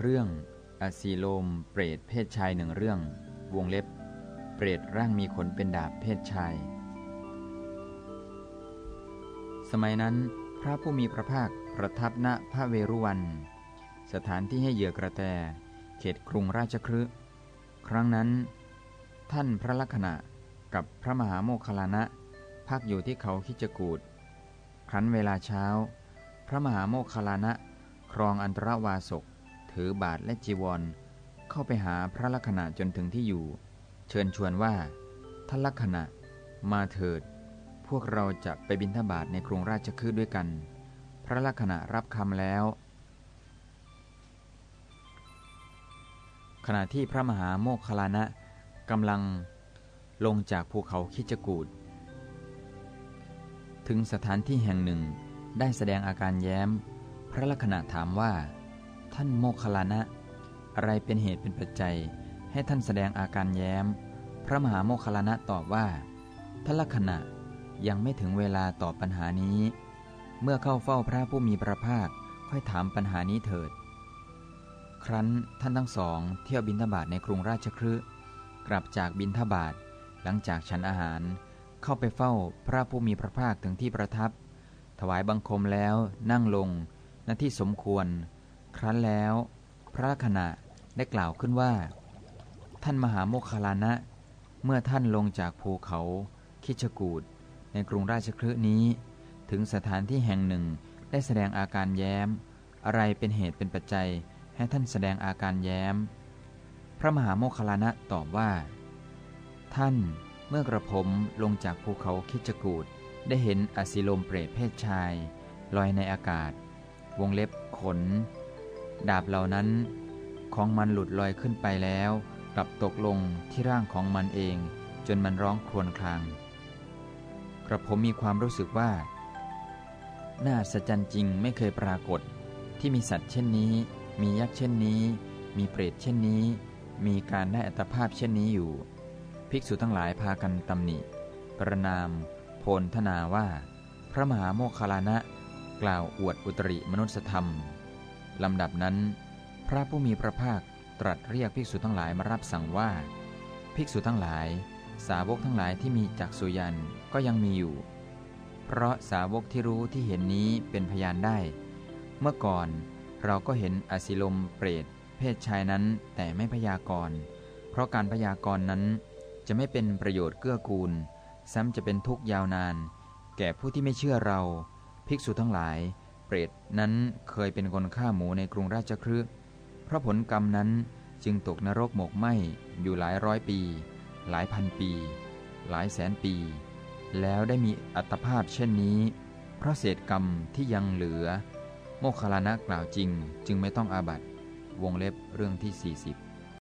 เรื่องอสีโลม เปรตเพศชายหนึ่งเรื่อง วงเล็บ เปรตร่างมีขนเป็นดาบเพศชาย สมัยนั้น พระผู้มีพระภาคประทับณพระเวรุวัน สถานที่ให้เหยื่อกระแต เขตกรุงราชครืครั้งนั้น ท่านพระลักษณะกับพระมหาโมคคลานะพักอยู่ที่เขาคิจกูดครั้นเวลาเช้า พระมหาโมคคลานะครองอันตรวาสก ถือบาทและจีวร เข้าไปหาพระลักษณะจนถึงที่อยู่ เชิญชวนว่าท่านลักษณะมาเถิด พวกเราจะไปบินทบาทในกรุงราชคฤห์ด้วยกัน พระลักษณะรับคำแล้ว ขณะที่พระมหาโมคคลานะกำลังลงจากภูเขาคิจกูดถึงสถานที่แห่งหนึ่งได้แสดงอาการแย้ม พระลักษณะถามว่า ท่านโมคคลานะ อะไรเป็นเหตุเป็นปัจจัย ให้ท่านแสดงอาการแย้ม พระมหาโมคคลานะตอบว่าท่านลักษณะยังไม่ถึงเวลาตอบปัญหานี้ เมื่อเข้าเฝ้าพระผู้มีพระภาคค่อยถามปัญหานี้เถิด ครั้นท่านทั้งสองเที่ยวบินทบาทในกรุงราชครืกลับจากบินทบาทหลังจากฉันอาหาร เข้าไปเฝ้าพระผู้มีพระภาคถึงที่ประทับ ถวายบังคมแล้วนั่งลงณที่สมควร ครั้นแล้ว พระขณะได้กล่าวขึ้นว่า ท่านมหาโมคคลานะ เมื่อท่านลงจากภูเขาคิชกูดในกรุงราชคฤห์นี้ ถึงสถานที่แห่งหนึ่งได้แสดงอาการแย้ม อะไรเป็นเหตุเป็นปัจจัยให้ท่านแสดงอาการแย้ม พระมหาโมคคลานะตอบว่า ท่านเมื่อกระผมลงจากภูเขาคิจกูดได้เห็นอสิลมเปรตเพศชาย ลอยในอากาศ วงเล็บขน ดาบเหล่านั้น ของมันหลุดลอยขึ้นไปแล้วกลับตกลงที่ร่างของมันเอง จนมันร้องครวญครางกระผมมีความรู้สึกว่า น่าสัจจริงไม่เคยปรากฏ ที่มีสัตว์เช่นนี้ มียักษ์เช่นนี้ มีเปรตเช่นนี้ มีการได้อัตภาพเช่นนี้อยู่ ภิกษุทั้งหลายพากันตำหนิ ประนาม โพลธนาว่า พระมหาโมคคลานะ กล่าวอวดอุตริมนุสธรรม ลำดับนั้น พระผู้มีพระภาคตรัสเรียกภิกษุทั้งหลายมารับสั่งว่า ภิกษุทั้งหลาย สาวกทั้งหลายที่มีจักสุยันก็ยังมีอยู่ เพราะสาวกที่รู้ที่เห็นนี้เป็นพยานได้ เมื่อก่อนเราก็เห็นอสิลมเปรต เพศชายนั้นแต่ไม่พยากรณ์เพราะการพยากรณ์นั้นจะไม่เป็นประโยชน์เกื้อกูล ซ้ำจะเป็นทุกข์ยาวนาน แก่ผู้ที่ไม่เชื่อเรา ภิกษุทั้งหลาย เปรตนั้นเคยเป็นคนฆ่าหมูในกรุงราชครืเพราะผลกรรมนั้นจึงตกนรกหมกไหมอยู่หลายร้อยปี หลายพันปี หลายแสนปี แล้วได้มีอัตภาพเช่นนี้ เพราะเศษกรรมที่ยังเหลือ โมคคลานะกล่าวจริง จึงไม่ต้องอาบัตวงเล็บเรื่องที่ 40